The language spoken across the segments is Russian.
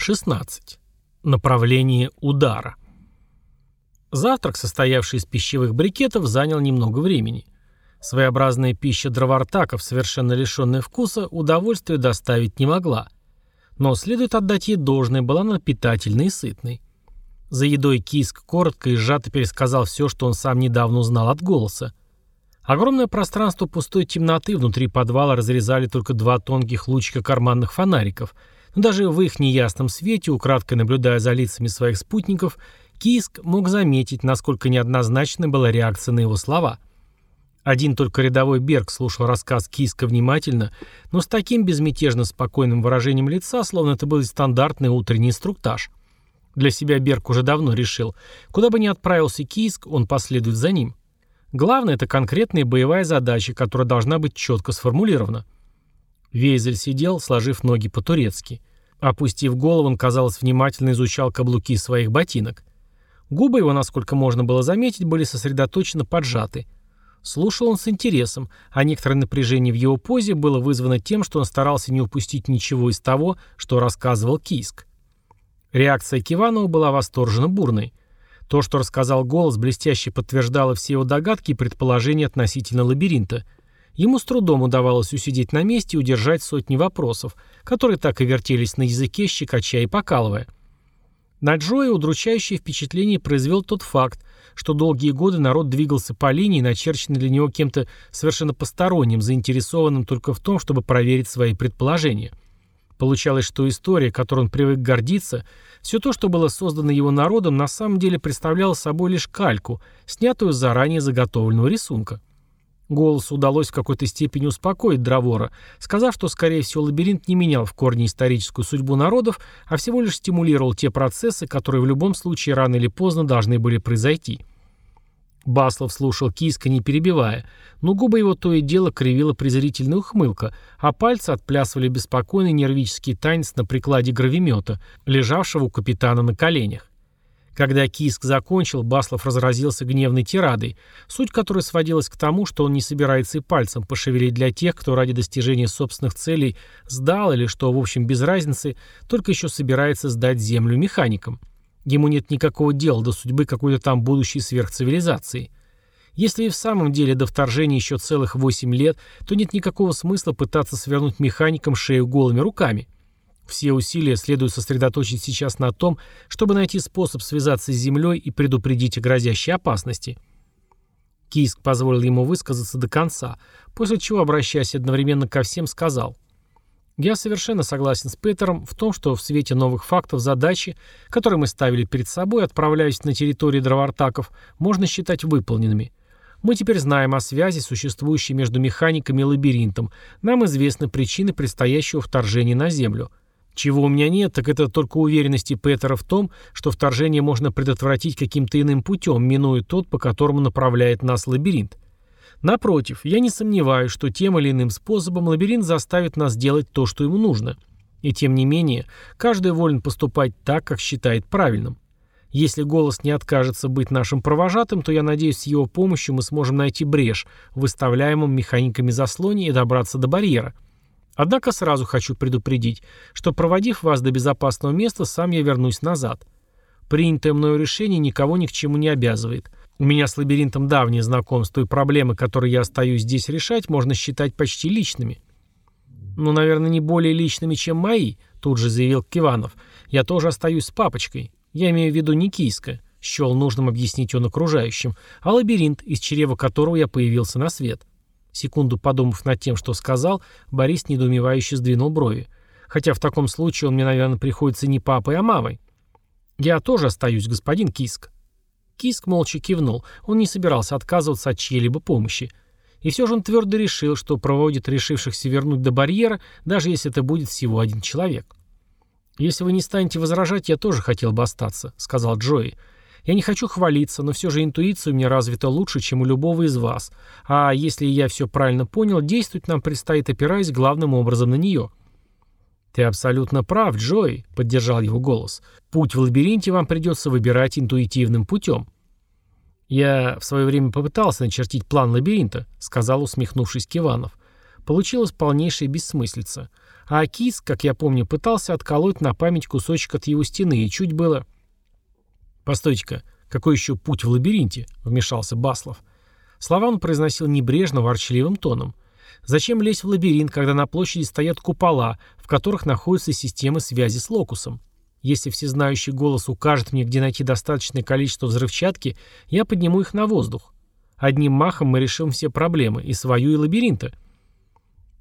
16. Направление удара. Завтрак, состоявший из пищевых брикетов, занял немного времени. Своеобразная пища дровартаков, совершенно лишенная вкуса, удовольствия доставить не могла. Но следует отдать ей должное, была она питательной и сытной. За едой Киск коротко и сжато пересказал все, что он сам недавно узнал от голоса. Огромное пространство пустой темноты внутри подвала разрезали только два тонких лучика карманных фонариков – но даже в их неясном свете, украдкой наблюдая за лицами своих спутников, Киск мог заметить, насколько неоднозначной была реакция на его слова. Один только рядовой Берг слушал рассказ Киска внимательно, но с таким безмятежно спокойным выражением лица, словно это был стандартный утренний инструктаж. Для себя Берг уже давно решил, куда бы ни отправился Киск, он последует за ним. Главное – это конкретная боевая задача, которая должна быть четко сформулирована – Вейзель сидел, сложив ноги по-турецки. Опустив голову, он, казалось, внимательно изучал каблуки своих ботинок. Губы его, насколько можно было заметить, были сосредоточенно поджаты. Слушал он с интересом, а некоторое напряжение в его позе было вызвано тем, что он старался не упустить ничего из того, что рассказывал Кийск. Реакция Киванова была восторженно бурной. То, что рассказал голос, блестяще подтверждало все его догадки и предположения относительно лабиринта – Ему с трудом удавалось усидеть на месте и удержать сотни вопросов, которые так и вертелись на языке, щекоча и покалывая. На Джоя удручающее впечатление произвел тот факт, что долгие годы народ двигался по линии, начерченной для него кем-то совершенно посторонним, заинтересованным только в том, чтобы проверить свои предположения. Получалось, что история, которой он привык гордиться, все то, что было создано его народом, на самом деле представляло собой лишь кальку, снятую заранее заготовленного рисунка. Голосу удалось в какой-то степени успокоить Дровора, сказав, что, скорее всего, лабиринт не менял в корне историческую судьбу народов, а всего лишь стимулировал те процессы, которые в любом случае рано или поздно должны были произойти. Баслов слушал киска, не перебивая, но губы его то и дело кривила презрительная ухмылка, а пальцы отплясывали беспокойный нервический танец на прикладе гравимета, лежавшего у капитана на коленях. Когда Киск закончил, Баслов разразился гневной тирадой, суть которой сводилась к тому, что он не собирается и пальцем пошевелить для тех, кто ради достижения собственных целей сдал или, что в общем без разницы, только еще собирается сдать землю механикам. Ему нет никакого дела до судьбы какой-то там будущей сверхцивилизации. Если и в самом деле до вторжения еще целых 8 лет, то нет никакого смысла пытаться свернуть механикам шею голыми руками. Все усилия следует сосредоточить сейчас на том, чтобы найти способ связаться с Землей и предупредить о грозящей опасности. Кийск позволил ему высказаться до конца, после чего, обращаясь одновременно ко всем, сказал «Я совершенно согласен с Петером в том, что в свете новых фактов задачи, которые мы ставили перед собой, отправляясь на территории дровартаков, можно считать выполненными». Мы теперь знаем о связи, существующей между механиками и лабиринтом. Нам известны причины предстоящего вторжения на Землю. Чего у меня нет, так это только уверенности Петера в том, что вторжение можно предотвратить каким-то иным путем, минуя тот, по которому направляет нас лабиринт. Напротив, я не сомневаюсь, что тем или иным способом лабиринт заставит нас делать то, что ему нужно. И тем не менее, каждый волен поступать так, как считает правильным. Если голос не откажется быть нашим провожатым, то я надеюсь, с его помощью мы сможем найти брешь в выставляемом механиками заслоне и добраться до барьера – Однако сразу хочу предупредить, что проводив вас до безопасного места, сам я вернусь назад. Принятое мною решение никого ни к чему не обязывает. У меня с лабиринтом давнее знакомство, и проблемы, которые я остаюсь здесь решать, можно считать почти личными. Ну, наверное, не более личными, чем мои, тут же заявил Киванов. Я тоже остаюсь с папочкой. Я имею в виду не кийска, счел нужным объяснить он окружающим, а лабиринт, из чрева которого я появился на свет. Секунду подумав над тем, что сказал, Борис недоумевающе сдвинул брови. Хотя в таком случае он мне, наверное, приходится не папой, а мамой. «Я тоже остаюсь, господин Киск». Киск молча кивнул. Он не собирался отказываться от чьей-либо помощи. И все же он твердо решил, что проводит решившихся вернуть до барьера, даже если это будет всего один человек. «Если вы не станете возражать, я тоже хотел бы остаться», — сказал Джои. Я не хочу хвалиться, но все же интуиция у меня развита лучше, чем у любого из вас. А если я все правильно понял, действовать нам предстоит, опираясь главным образом на нее». «Ты абсолютно прав, Джой», — поддержал его голос. «Путь в лабиринте вам придется выбирать интуитивным путем». «Я в свое время попытался начертить план лабиринта», — сказал, усмехнувшись Киванов. Получилась полнейшая бессмыслица. А Кис, как я помню, пытался отколоть на память кусочек от его стены, и чуть было... «Постойте-ка, какой еще путь в лабиринте?» — вмешался Баслов. Слова он произносил небрежно, ворчливым тоном. «Зачем лезть в лабиринт, когда на площади стоят купола, в которых находятся системы связи с локусом? Если всезнающий голос укажет мне, где найти достаточное количество взрывчатки, я подниму их на воздух. Одним махом мы решим все проблемы, и свою, и лабиринта».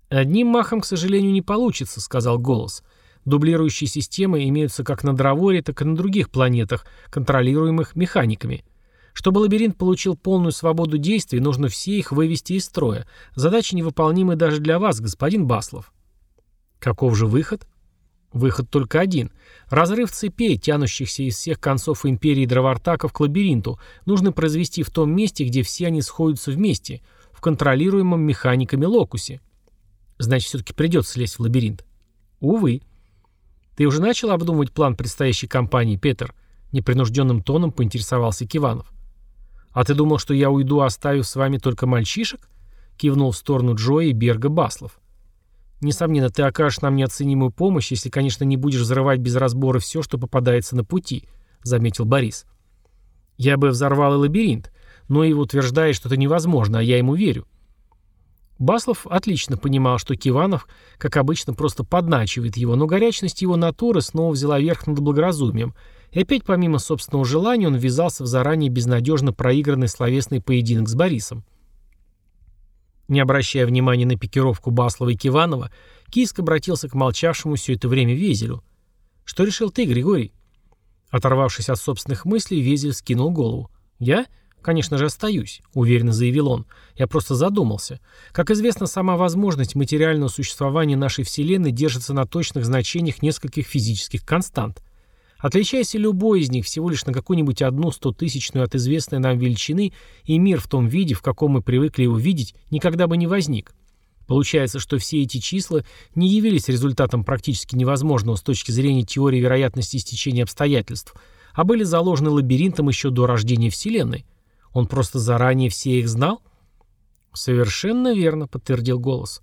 «Одним махом, к сожалению, не получится», — сказал голос. «Дублирующие системы имеются как на Дроворе, так и на других планетах, контролируемых механиками. Чтобы лабиринт получил полную свободу действий, нужно все их вывести из строя. Задача невыполнимая даже для вас, господин Баслов». «Каков же выход?» Выход только один. Разрыв цепей, тянущихся из всех концов империи дровартаков к лабиринту, нужно произвести в том месте, где все они сходятся вместе, в контролируемом механиками локусе. Значит, все-таки придется лезть в лабиринт. Увы. Ты уже начал обдумывать план предстоящей кампании, Петр? Непринужденным тоном поинтересовался Киванов. А ты думал, что я уйду, оставив с вами только мальчишек? Кивнул в сторону Джоя и Берга Баслов. Несомненно, ты окажешь нам неоценимую помощь, если, конечно, не будешь взрывать без разбора все, что попадается на пути, заметил Борис. Я бы взорвал и лабиринт, но его утверждает, что это невозможно, а я ему верю. Баслов отлично понимал, что Киванов, как обычно, просто подначивает его, но горячность его натуры снова взяла верх над благоразумием, и опять помимо собственного желания он ввязался в заранее безнадежно проигранный словесный поединок с Борисом. Не обращая внимания на пикировку Баслова и Киванова, Киск обратился к молчавшему все это время Везелю. «Что решил ты, Григорий?» Оторвавшись от собственных мыслей, Везель скинул голову. «Я?» «Конечно же, остаюсь», — уверенно заявил он. «Я просто задумался. Как известно, сама возможность материального существования нашей Вселенной держится на точных значениях нескольких физических констант. Отличаясь любой из них всего лишь на какую-нибудь одну стотысячную от известной нам величины, и мир в том виде, в каком мы привыкли его видеть, никогда бы не возник. Получается, что все эти числа не явились результатом практически невозможного с точки зрения теории вероятности стечения обстоятельств, а были заложены лабиринтом еще до рождения Вселенной. Он просто заранее все их знал? Совершенно верно, подтвердил голос.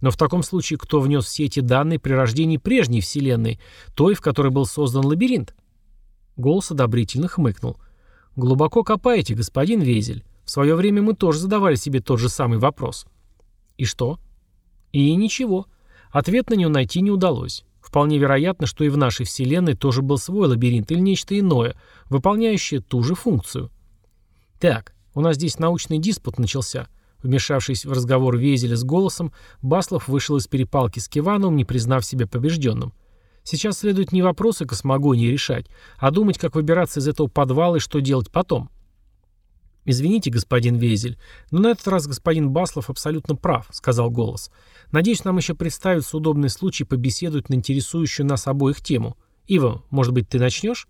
Но в таком случае кто внес все эти данные при рождении прежней Вселенной, той, в которой был создан лабиринт? Голос одобрительно хмыкнул. Глубоко копаете, господин Везель. В свое время мы тоже задавали себе тот же самый вопрос. И что? И ничего. Ответ на него найти не удалось. Вполне вероятно, что и в нашей Вселенной тоже был свой лабиринт или нечто иное, выполняющее ту же функцию. «Так, у нас здесь научный диспут начался». Вмешавшись в разговор Везеля с голосом, Баслов вышел из перепалки с Кивановым, не признав себя побежденным. Сейчас следует не вопросы космогонии решать, а думать, как выбираться из этого подвала и что делать потом. «Извините, господин Везель, но на этот раз господин Баслов абсолютно прав», — сказал голос. «Надеюсь, нам еще представится удобный случай побеседовать на интересующую нас обоих тему. Ива, может быть, ты начнешь?»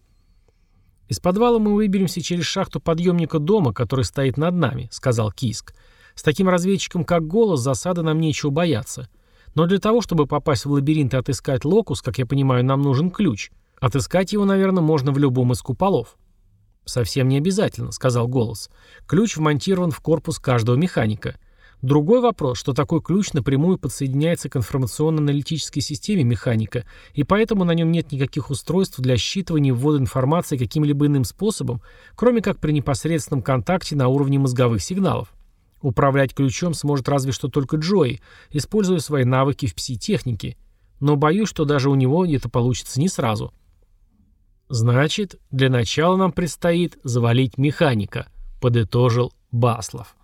«Из подвала мы выберемся через шахту подъемника дома, который стоит над нами», — сказал Киск. «С таким разведчиком, как голос, засады нам нечего бояться. Но для того, чтобы попасть в лабиринт и отыскать локус, как я понимаю, нам нужен ключ. Отыскать его, наверное, можно в любом из куполов». «Совсем не обязательно», — сказал голос. «Ключ вмонтирован в корпус каждого механика. Другой вопрос, что такой ключ напрямую подсоединяется к информационно-аналитической системе механика, и поэтому на нем нет никаких устройств для считывания и ввода информации каким-либо иным способом, кроме как при непосредственном контакте на уровне мозговых сигналов. Управлять ключом сможет разве что только Джои, используя свои навыки в пси-технике. Но боюсь, что даже у него это получится не сразу. «Значит, для начала нам предстоит завалить механика», — подытожил Баслов.